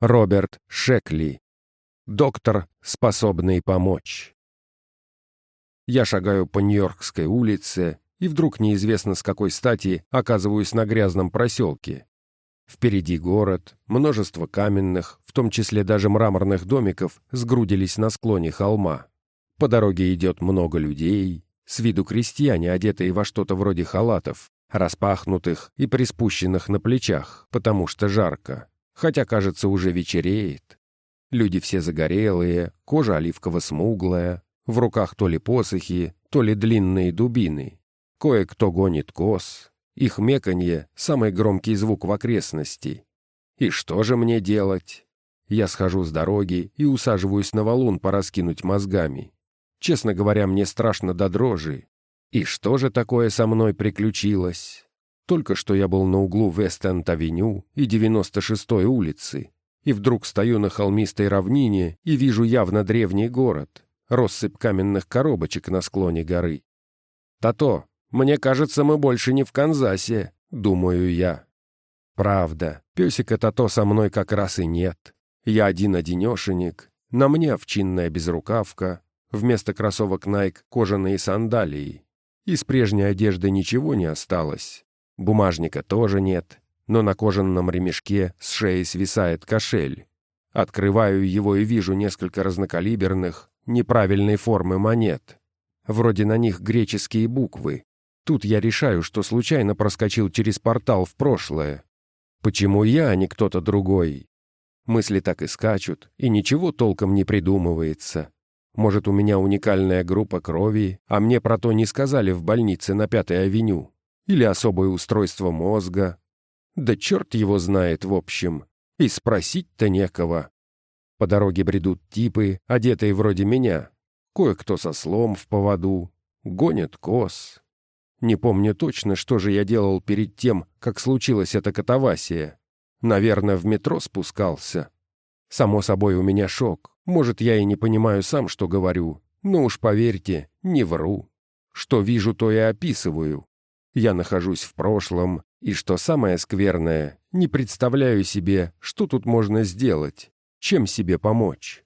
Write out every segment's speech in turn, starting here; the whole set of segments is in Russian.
Роберт Шекли. Доктор, способный помочь. Я шагаю по Нью-Йоркской улице, и вдруг неизвестно с какой стати оказываюсь на грязном проселке. Впереди город, множество каменных, в том числе даже мраморных домиков, сгрудились на склоне холма. По дороге идет много людей, с виду крестьяне, одетые во что-то вроде халатов, распахнутых и приспущенных на плечах, потому что жарко хотя, кажется, уже вечереет. Люди все загорелые, кожа оливково-смуглая, в руках то ли посохи, то ли длинные дубины. Кое-кто гонит коз. Их меканье — самый громкий звук в окрестности. И что же мне делать? Я схожу с дороги и усаживаюсь на валун пораскинуть мозгами. Честно говоря, мне страшно до дрожи. И что же такое со мной приключилось? Только что я был на углу Вест-Энд-авеню и 96-й улицы, и вдруг стою на холмистой равнине и вижу явно древний город, россыпь каменных коробочек на склоне горы. «Тато, мне кажется, мы больше не в Канзасе», — думаю я. Правда, песика Тато со мной как раз и нет. Я один-одинешенек, на мне овчинная безрукавка, вместо кроссовок Nike кожаные сандалии. Из прежней одежды ничего не осталось, Бумажника тоже нет, но на кожаном ремешке с шеи свисает кошель. Открываю его и вижу несколько разнокалиберных, неправильной формы монет. Вроде на них греческие буквы. Тут я решаю, что случайно проскочил через портал в прошлое. Почему я, а не кто-то другой? Мысли так и скачут, и ничего толком не придумывается. Может, у меня уникальная группа крови, а мне про то не сказали в больнице на Пятой авеню. Или особое устройство мозга. Да черт его знает, в общем. И спросить-то некого. По дороге бредут типы, одетые вроде меня. Кое-кто со слом в поводу. Гонят коз. Не помню точно, что же я делал перед тем, как случилась эта катавасия. Наверное, в метро спускался. Само собой, у меня шок. Может, я и не понимаю сам, что говорю. Но уж поверьте, не вру. Что вижу, то и описываю. Я нахожусь в прошлом, и, что самое скверное, не представляю себе, что тут можно сделать, чем себе помочь.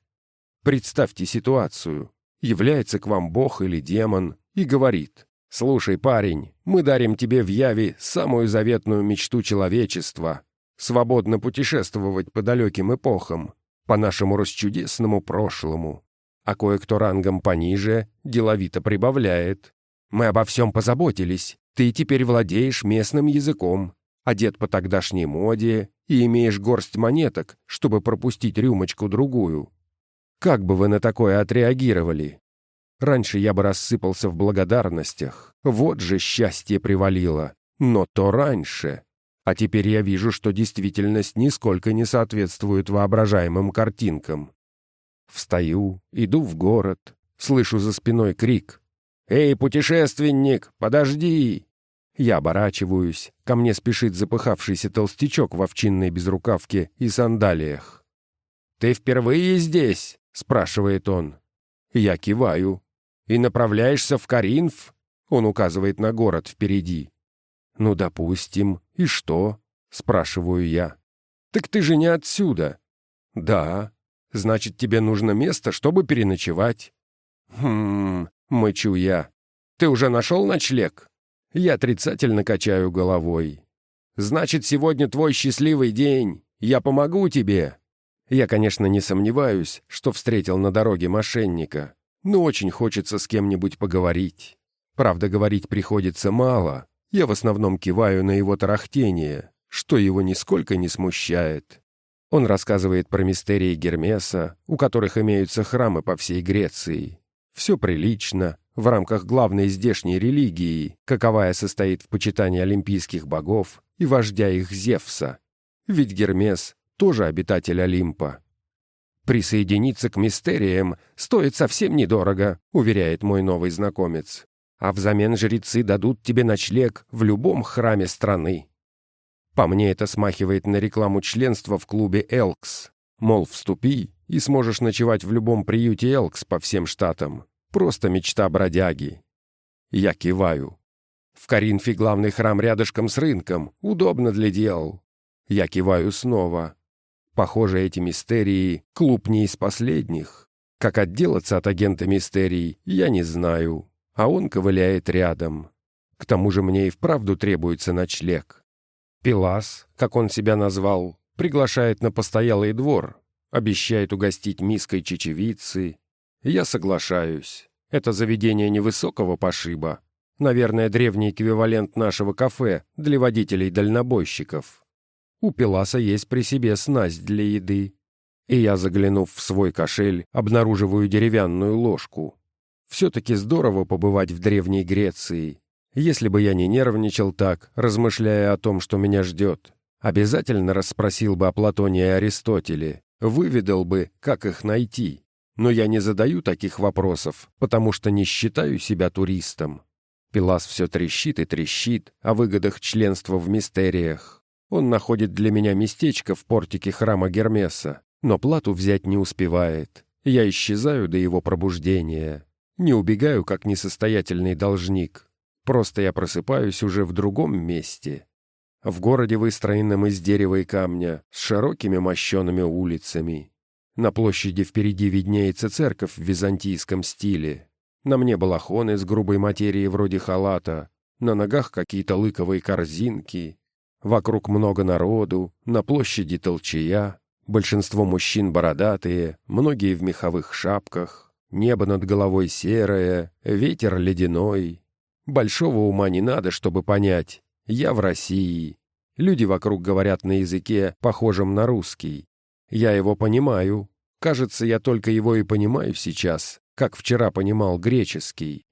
Представьте ситуацию. Является к вам бог или демон и говорит, «Слушай, парень, мы дарим тебе в Яве самую заветную мечту человечества — свободно путешествовать по далеким эпохам, по нашему расчудесному прошлому. А кое-кто рангом пониже деловито прибавляет. Мы обо всем позаботились, ты теперь владеешь местным языком, одет по тогдашней моде и имеешь горсть монеток, чтобы пропустить рюмочку-другую. Как бы вы на такое отреагировали? Раньше я бы рассыпался в благодарностях. Вот же счастье привалило. Но то раньше. А теперь я вижу, что действительность нисколько не соответствует воображаемым картинкам. Встаю, иду в город, слышу за спиной крик. «Эй, путешественник, подожди!» Я оборачиваюсь, ко мне спешит запыхавшийся толстячок в овчинной безрукавке и сандалиях. «Ты впервые здесь?» — спрашивает он. Я киваю. «И направляешься в Каринф?» — он указывает на город впереди. «Ну, допустим. И что?» — спрашиваю я. «Так ты же не отсюда». «Да. Значит, тебе нужно место, чтобы переночевать». «Хм, Мычу я. «Ты уже нашел ночлег?» Я отрицательно качаю головой. «Значит, сегодня твой счастливый день. Я помогу тебе». Я, конечно, не сомневаюсь, что встретил на дороге мошенника, но очень хочется с кем-нибудь поговорить. Правда, говорить приходится мало. Я в основном киваю на его тарахтение, что его нисколько не смущает. Он рассказывает про мистерии Гермеса, у которых имеются храмы по всей Греции, все прилично, в рамках главной здешней религии, каковая состоит в почитании олимпийских богов и вождя их Зевса. Ведь Гермес тоже обитатель Олимпа. «Присоединиться к мистериям стоит совсем недорого», — уверяет мой новый знакомец. «А взамен жрецы дадут тебе ночлег в любом храме страны». По мне это смахивает на рекламу членства в клубе «Элкс». Мол, вступи, и сможешь ночевать в любом приюте Элкс по всем штатам. Просто мечта бродяги. Я киваю. В Каринфе главный храм рядышком с рынком. Удобно для дел. Я киваю снова. Похоже, эти мистерии — клуб не из последних. Как отделаться от агента мистерий, я не знаю, а он ковыляет рядом. К тому же мне и вправду требуется ночлег. Пилас, как он себя назвал, приглашает на постоялый двор, обещает угостить миской чечевицы. Я соглашаюсь. Это заведение невысокого пошиба. Наверное, древний эквивалент нашего кафе для водителей-дальнобойщиков. У Пиласа есть при себе снасть для еды. И я, заглянув в свой кошель, обнаруживаю деревянную ложку. Все-таки здорово побывать в Древней Греции. Если бы я не нервничал так, размышляя о том, что меня ждет, обязательно расспросил бы о Платоне и Аристотеле, выведал бы, как их найти. Но я не задаю таких вопросов, потому что не считаю себя туристом. Пилас все трещит и трещит о выгодах членства в мистериях. Он находит для меня местечко в портике храма Гермеса, но плату взять не успевает. Я исчезаю до его пробуждения. Не убегаю, как несостоятельный должник. Просто я просыпаюсь уже в другом месте. В городе, выстроенном из дерева и камня, с широкими мощеными улицами. На площади впереди виднеется церковь в византийском стиле. На мне балахон из грубой материи вроде халата, на ногах какие-то лыковые корзинки. Вокруг много народу, на площади толчая, большинство мужчин бородатые, многие в меховых шапках, небо над головой серое, ветер ледяной. Большого ума не надо, чтобы понять, я в России. Люди вокруг говорят на языке, похожем на русский. Я его понимаю. Кажется, я только его и понимаю сейчас, как вчера понимал греческий.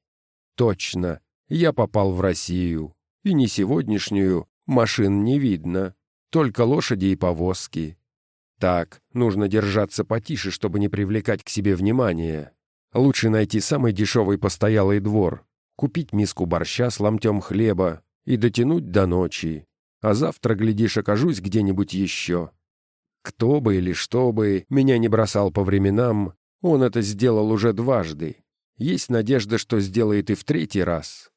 Точно, я попал в Россию, и не сегодняшнюю, машин не видно, только лошади и повозки. Так, нужно держаться потише, чтобы не привлекать к себе внимания. Лучше найти самый дешевый постоялый двор, купить миску борща с ломтем хлеба и дотянуть до ночи. А завтра, глядишь, окажусь где-нибудь еще. Кто бы или что бы меня не бросал по временам, он это сделал уже дважды. Есть надежда, что сделает и в третий раз.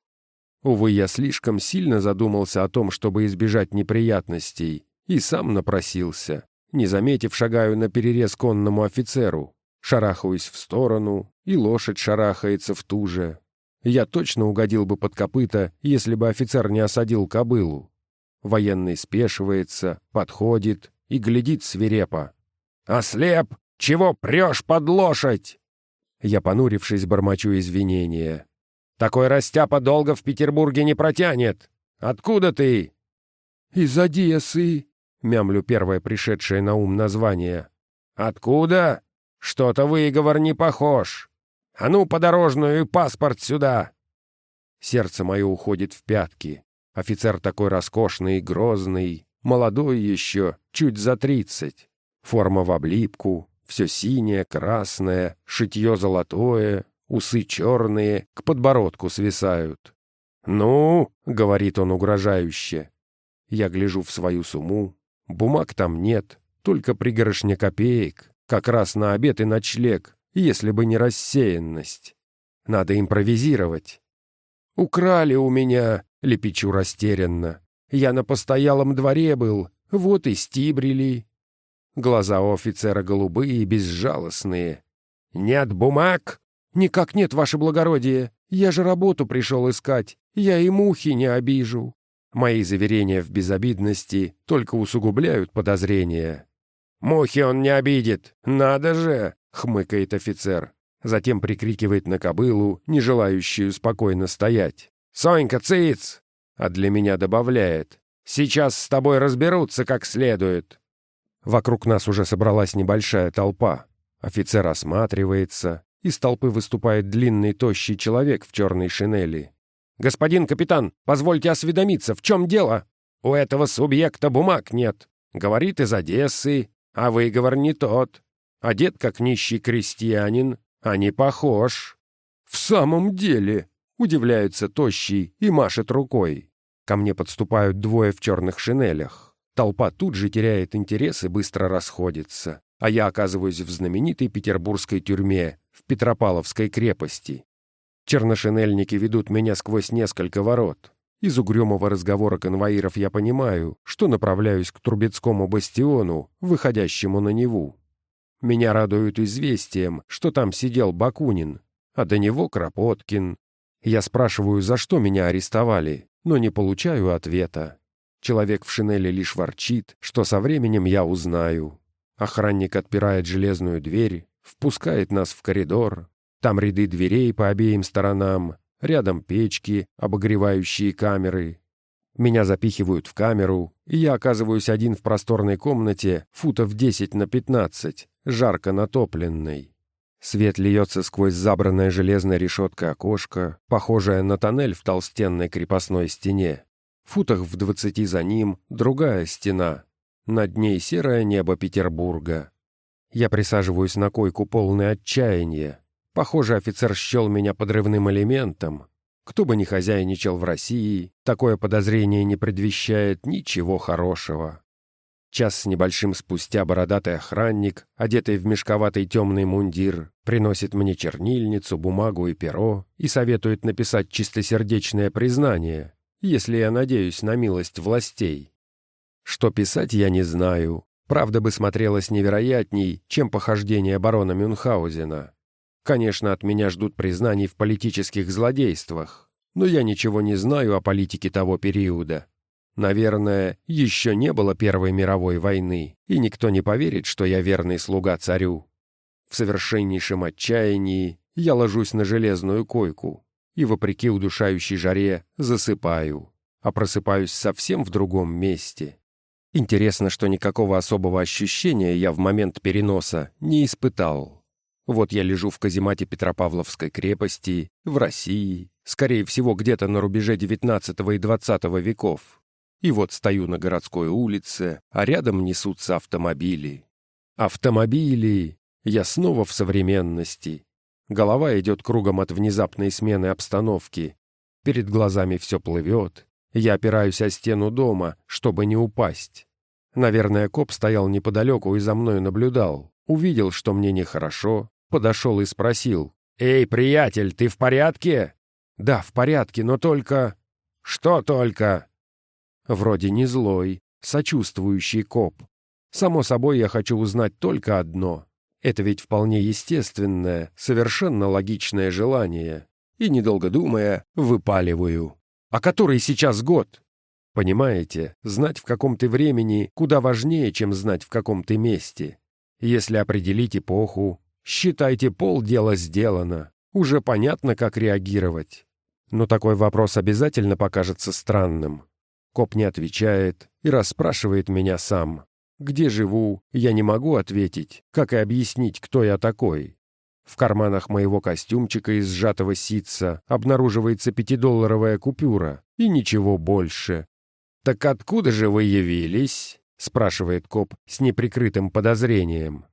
Увы, я слишком сильно задумался о том, чтобы избежать неприятностей, и сам напросился. Не заметив, шагаю на перерез конному офицеру. Шарахаюсь в сторону, и лошадь шарахается в ту же. Я точно угодил бы под копыта, если бы офицер не осадил кобылу. Военный спешивается, подходит и глядит свирепо. «Ослеп! Чего прешь под лошадь?» Я, понурившись, бормочу извинения. «Такой растяпа долго в Петербурге не протянет! Откуда ты?» «Из Одессы», — мямлю первое пришедшее на ум название. «Откуда? Что-то выговор не похож. А ну, подорожную и паспорт сюда!» Сердце мое уходит в пятки. Офицер такой роскошный грозный, молодой еще, чуть за тридцать. Форма в облипку, все синее, красное, шитье золотое, усы черные, к подбородку свисают. «Ну», — говорит он угрожающе, — я гляжу в свою сумму, бумаг там нет, только пригоршня копеек, как раз на обед и ночлег, если бы не рассеянность. Надо импровизировать. «Украли у меня», — лепечу растерянно. «Я на постоялом дворе был, вот и стибрили». Глаза у офицера голубые и безжалостные. «Нет бумаг?» «Никак нет, ваше благородие. Я же работу пришел искать. Я и мухи не обижу». Мои заверения в безобидности только усугубляют подозрения. «Мухи он не обидит. Надо же!» — хмыкает офицер. Затем прикрикивает на кобылу, не желающую спокойно стоять. «Сонька, циц!» А для меня добавляет. «Сейчас с тобой разберутся как следует». Вокруг нас уже собралась небольшая толпа. Офицер осматривается. Из толпы выступает длинный тощий человек в черной шинели. «Господин капитан, позвольте осведомиться, в чем дело? У этого субъекта бумаг нет. Говорит из Одессы, а выговор не тот. Одет как нищий крестьянин, а не похож». «В самом деле», — удивляется тощий и машет рукой. Ко мне подступают двое в черных шинелях. Толпа тут же теряет интерес и быстро расходится, а я оказываюсь в знаменитой петербургской тюрьме, в Петропавловской крепости. Черношинельники ведут меня сквозь несколько ворот. Из угрюмого разговора конвоиров я понимаю, что направляюсь к Трубецкому бастиону, выходящему на Неву. Меня радуют известием, что там сидел Бакунин, а до него Кропоткин. Я спрашиваю, за что меня арестовали, но не получаю ответа. Человек в шинели лишь ворчит, что со временем я узнаю. Охранник отпирает железную дверь, впускает нас в коридор. Там ряды дверей по обеим сторонам, рядом печки, обогревающие камеры. Меня запихивают в камеру, и я оказываюсь один в просторной комнате, футов 10 на 15, жарко натопленной. Свет льется сквозь забранное железной решеткой окошко, похожее на тоннель в толстенной крепостной стене. Футах в двадцати за ним другая стена. Над ней серое небо Петербурга. Я присаживаюсь на койку полное отчаяния. Похоже, офицер счел меня подрывным элементом. Кто бы ни хозяйничал в России, такое подозрение не предвещает ничего хорошего. Час с небольшим спустя бородатый охранник, одетый в мешковатый темный мундир, приносит мне чернильницу, бумагу и перо и советует написать чистосердечное признание, если я надеюсь на милость властей. Что писать, я не знаю. Правда бы смотрелось невероятней, чем похождение барона Мюнхгаузена. Конечно, от меня ждут признаний в политических злодействах, но я ничего не знаю о политике того периода Наверное, еще не было Первой мировой войны, и никто не поверит, что я верный слуга царю. В совершеннейшем отчаянии я ложусь на железную койку и, вопреки удушающей жаре, засыпаю, а просыпаюсь совсем в другом месте. Интересно, что никакого особого ощущения я в момент переноса не испытал. Вот я лежу в каземате Петропавловской крепости, в России, скорее всего, где-то на рубеже XIX и XX веков. И вот стою на городской улице, а рядом несутся автомобили. Автомобили! Я снова в современности. Голова идет кругом от внезапной смены обстановки. Перед глазами все плывет. Я опираюсь о стену дома, чтобы не упасть. Наверное, коп стоял неподалеку и за мною наблюдал. Увидел, что мне нехорошо, подошел и спросил. «Эй, приятель, ты в порядке?» «Да, в порядке, но только...» «Что только?» Вроде не злой, сочувствующий коп. Само собой, я хочу узнать только одно. Это ведь вполне естественное, совершенно логичное желание. И, недолго думая, выпаливаю. А который сейчас год? Понимаете, знать в каком ты времени куда важнее, чем знать в каком ты месте. Если определить эпоху, считайте полдела сделано. Уже понятно, как реагировать. Но такой вопрос обязательно покажется странным. Коп не отвечает и расспрашивает меня сам. Где живу, я не могу ответить, как и объяснить, кто я такой. В карманах моего костюмчика из сжатого ситца обнаруживается пятидолларовая купюра и ничего больше. «Так откуда же вы явились?» — спрашивает коп с неприкрытым подозрением.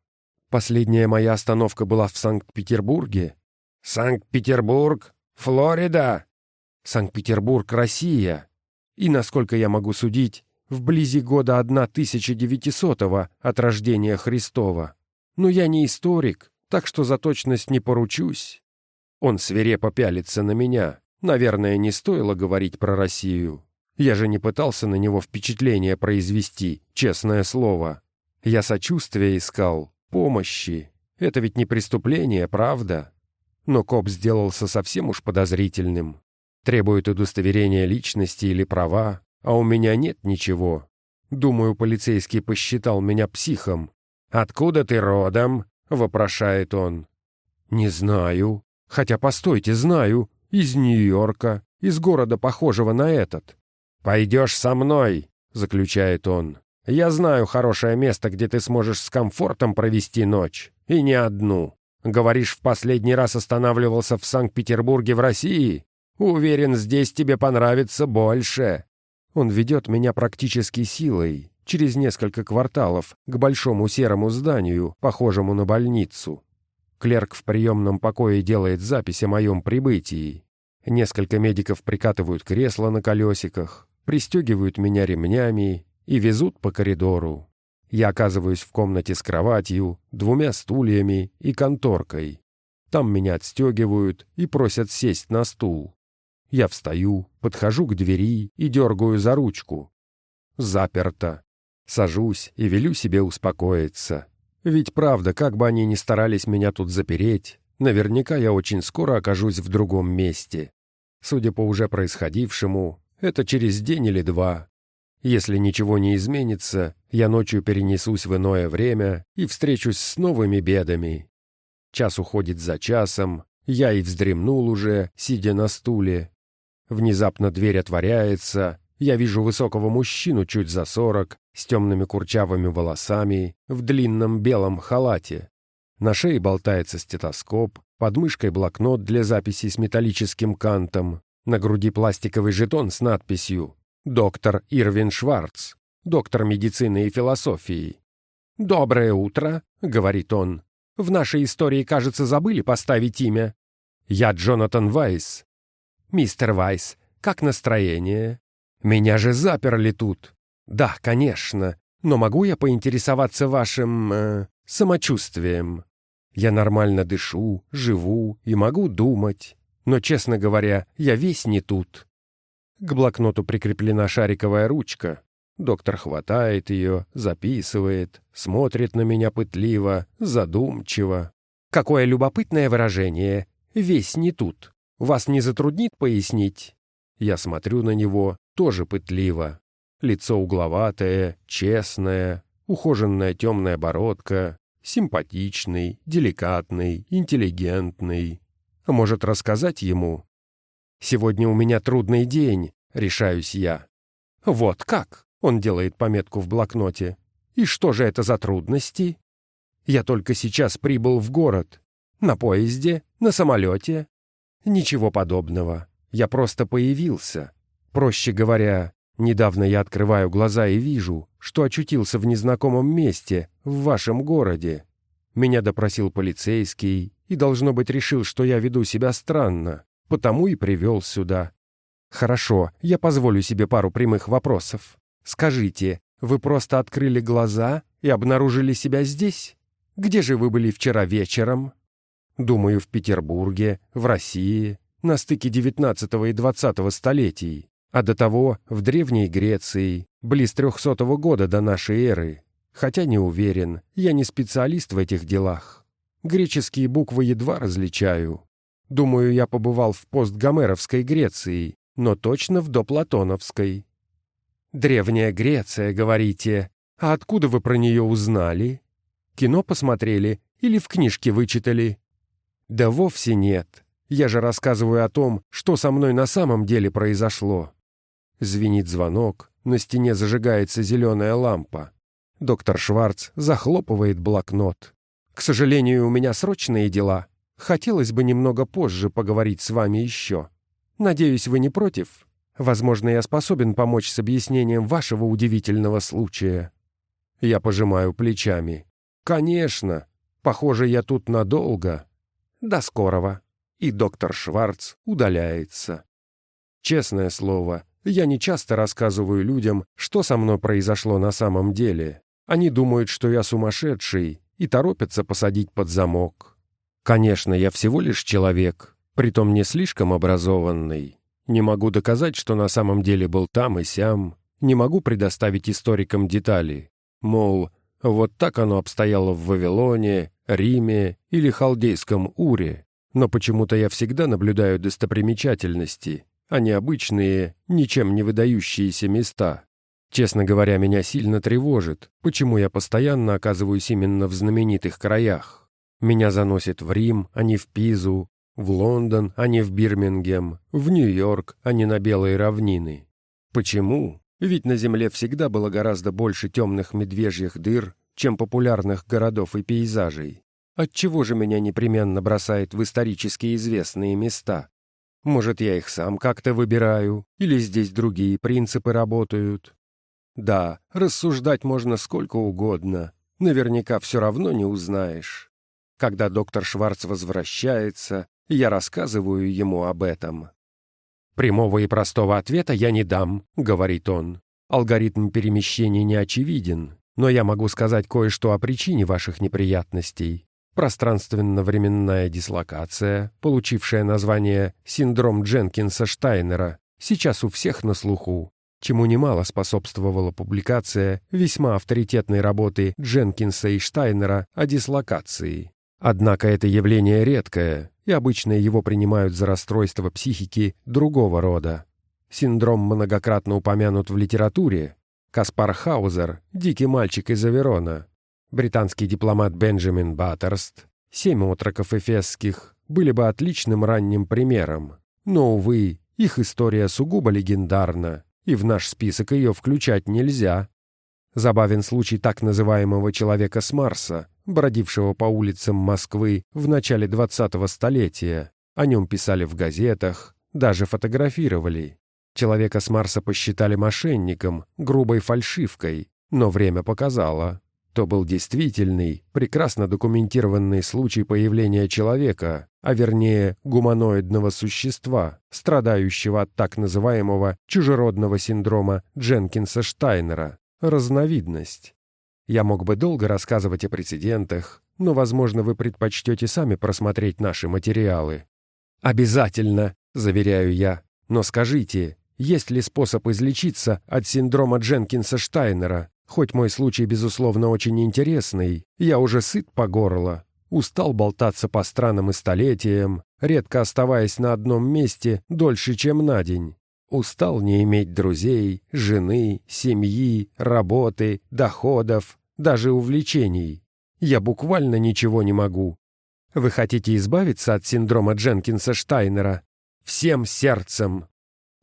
«Последняя моя остановка была в Санкт-Петербурге». «Санкт-Петербург? Флорида?» «Санкт-Петербург, Россия», и, насколько я могу судить, вблизи года 1900-го от рождения Христова. Но я не историк, так что за точность не поручусь. Он свирепо пялится на меня. Наверное, не стоило говорить про Россию. Я же не пытался на него впечатление произвести, честное слово. Я сочувствия искал, помощи. Это ведь не преступление, правда? Но коп сделался совсем уж подозрительным. Требует удостоверения личности или права, а у меня нет ничего. Думаю, полицейский посчитал меня психом. «Откуда ты родом?» — вопрошает он. «Не знаю. Хотя, постойте, знаю. Из Нью-Йорка, из города, похожего на этот». «Пойдешь со мной», — заключает он. «Я знаю хорошее место, где ты сможешь с комфортом провести ночь. И не одну. Говоришь, в последний раз останавливался в Санкт-Петербурге в России? Уверен, здесь тебе понравится больше. Он ведет меня практически силой, через несколько кварталов, к большому серому зданию, похожему на больницу. Клерк в приемном покое делает запись о моем прибытии. Несколько медиков прикатывают кресло на колесиках, пристегивают меня ремнями и везут по коридору. Я оказываюсь в комнате с кроватью, двумя стульями и конторкой. Там меня отстегивают и просят сесть на стул. Я встаю, подхожу к двери и дергаю за ручку. Заперто. Сажусь и велю себе успокоиться. Ведь правда, как бы они ни старались меня тут запереть, наверняка я очень скоро окажусь в другом месте. Судя по уже происходившему, это через день или два. Если ничего не изменится, я ночью перенесусь в иное время и встречусь с новыми бедами. Час уходит за часом, я и вздремнул уже, сидя на стуле. Внезапно дверь отворяется, я вижу высокого мужчину чуть за сорок, с темными курчавыми волосами, в длинном белом халате. На шее болтается стетоскоп, под мышкой блокнот для записи с металлическим кантом, на груди пластиковый жетон с надписью «Доктор Ирвин Шварц, доктор медицины и философии». «Доброе утро», — говорит он. «В нашей истории, кажется, забыли поставить имя». «Я Джонатан Вайс». «Мистер Вайс, как настроение?» Меня же заперли тут. Да, конечно, но могу я поинтересоваться вашим... Э, самочувствием? Я нормально дышу, живу и могу думать. Но, честно говоря, я весь не тут. К блокноту прикреплена шариковая ручка. Доктор хватает ее, записывает, смотрит на меня пытливо, задумчиво. Какое любопытное выражение. Весь не тут. Вас не затруднит пояснить? Я смотрю на него, тоже пытливо. Лицо угловатое, честное, ухоженная темная бородка, симпатичный, деликатный, интеллигентный. А может, рассказать ему? «Сегодня у меня трудный день», — решаюсь я. «Вот как?» — он делает пометку в блокноте. «И что же это за трудности?» «Я только сейчас прибыл в город. На поезде? На самолете?» «Ничего подобного. Я просто появился. Проще говоря, недавно я открываю глаза и вижу, что очутился в незнакомом месте, в вашем городе. Меня допросил полицейский и, должно быть, решил, что я веду себя странно, потому и привел сюда. Хорошо, я позволю себе пару прямых вопросов. Скажите, вы просто открыли глаза и обнаружили себя здесь? Где же вы были вчера вечером? Думаю, в Петербурге, в России, на стыке XIX и XX столетий а до того в Древней Греции, близ 300 года до нашей эры. Хотя не уверен, я не специалист в этих делах. Греческие буквы едва различаю. Думаю, я побывал в постгомеровской Греции, но точно в доплатоновской. «Древняя Греция, говорите. А откуда вы про нее узнали? Кино посмотрели или в книжке вычитали?» «Да вовсе нет. Я же рассказываю о том, что со мной на самом деле произошло. Звенит звонок, на стене зажигается зеленая лампа. Доктор Шварц захлопывает блокнот. «К сожалению, у меня срочные дела. Хотелось бы немного позже поговорить с вами еще. Надеюсь, вы не против? Возможно, я способен помочь с объяснением вашего удивительного случая». Я пожимаю плечами. «Конечно. Похоже, я тут надолго. До скорого». И доктор Шварц удаляется. Честное слово, я не часто рассказываю людям, что со мной произошло на самом деле. Они думают, что я сумасшедший, и торопятся посадить под замок. Конечно, я всего лишь человек, притом не слишком образованный. Не могу доказать, что на самом деле был там и сям. Не могу предоставить историкам детали. Мол, вот так оно обстояло в Вавилоне, Риме или Халдейском Уре. Но почему-то я всегда наблюдаю достопримечательности, а не обычные, ничем не выдающиеся места. Честно говоря, меня сильно тревожит, почему я постоянно оказываюсь именно в знаменитых краях. Меня заносит в Рим, а не в Пизу, в Лондон, а не в Бирмингем, в Нью-Йорк, а не на Белые равнины. Почему? Ведь на Земле всегда было гораздо больше темных медвежьих дыр, чем популярных городов и пейзажей. Отчего же меня непременно бросает в исторически известные места, может, я их сам как-то выбираю, или здесь другие принципы работают. Да, рассуждать можно сколько угодно. Наверняка все равно не узнаешь. Когда доктор Шварц возвращается, я рассказываю ему об этом. «Прямого и простого ответа я не дам», — говорит он. «Алгоритм перемещения не очевиден, но я могу сказать кое-что о причине ваших неприятностей. пространственно-временная дислокация, получившая название «синдром Дженкинса-Штайнера», сейчас у всех на слуху, чему немало способствовала публикация весьма авторитетной работы Дженкинса и Штайнера о дислокации. Однако это явление редкое, и обычно его принимают за расстройство психики другого рода. Синдром многократно упомянут в литературе. Каспар Хаузер, дикий мальчик из Аверона, британский дипломат Бенджамин Баттерст, семь отроков эфесских были бы отличным ранним примером. Но, увы, их история сугубо легендарна, и в наш список ее включать нельзя. Забавен случай так называемого «человека с Марса», бродившего по улицам Москвы в начале 20-го столетия. О нем писали в газетах, даже фотографировали. Человека с Марса посчитали мошенником, грубой фальшивкой, но время показало. То был действительный, прекрасно документированный случай появления человека, а вернее гуманоидного существа, страдающего от так называемого чужеродного синдрома Дженкинса-Штайнера, разновидность. Я мог бы долго рассказывать о прецедентах, но, возможно, вы предпочтете сами просмотреть наши материалы. «Обязательно», — заверяю я. «Но скажите, есть ли способ излечиться от синдрома Дженкинса-Штайнера? Хоть мой случай, безусловно, очень интересный, я уже сыт по горло, устал болтаться по странам и столетиям, редко оставаясь на одном месте дольше, чем на день. Устал не иметь друзей, жены, семьи, работы, доходов, даже увлечений. Я буквально ничего не могу. Вы хотите избавиться от синдрома Дженкинса-Штайнера? Всем сердцем.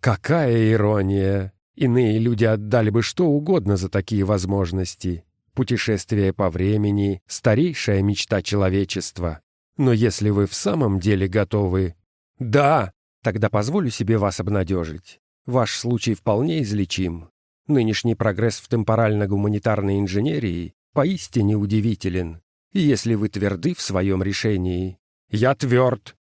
Какая ирония! Иные люди отдали бы что угодно за такие возможности. Путешествие по времени — старейшая мечта человечества. Но если вы в самом деле готовы... Да, тогда позволю себе вас обнадежить. Ваш случай вполне излечим. Нынешний прогресс в темпорально-гуманитарной инженерии поистине удивителен. Если вы тверды в своем решении... Я тверд!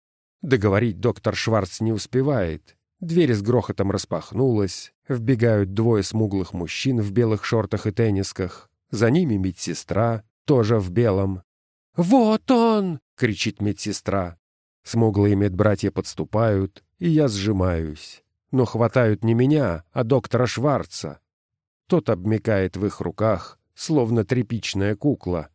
Договорить доктор Шварц не успевает. Дверь с грохотом распахнулась, вбегают двое смуглых мужчин в белых шортах и теннисках. За ними медсестра, тоже в белом. «Вот он!» — кричит медсестра. Смуглые медбратья подступают, и я сжимаюсь. Но хватают не меня, а доктора Шварца. Тот обмекает в их руках, словно тряпичная кукла.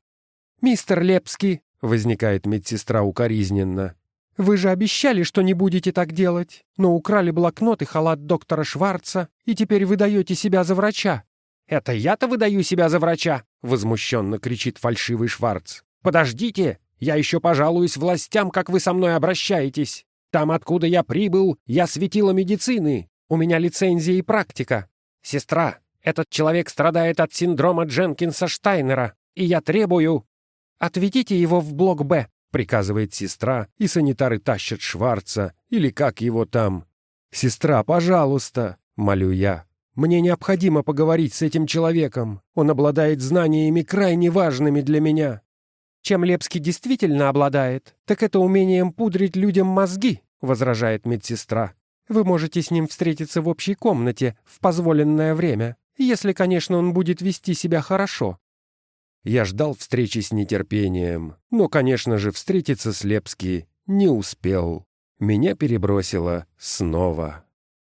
«Мистер Лепский!» — возникает медсестра укоризненно. Вы же обещали, что не будете так делать, но украли блокнот и халат доктора Шварца, и теперь выдаете себя за врача». «Это я-то выдаю себя за врача!» — возмущенно кричит фальшивый Шварц. «Подождите, я еще пожалуюсь властям, как вы со мной обращаетесь. Там, откуда я прибыл, я светила медицины. У меня лицензия и практика. Сестра, этот человек страдает от синдрома Дженкинса-Штайнера, и я требую... Отведите его в блок «Б», — приказывает сестра, и санитары тащат Шварца, или как его там. «Сестра, пожалуйста!» — молю я. «Мне необходимо поговорить с этим человеком. Он обладает знаниями крайне важными для меня». «Чем Лепский действительно обладает, так это умением пудрить людям мозги», — возражает медсестра. «Вы можете с ним встретиться в общей комнате в позволенное время, если, конечно, он будет вести себя хорошо. Я ждал встречи с нетерпением, но, конечно же, встретиться с Лепски не успел. Меня перебросило снова.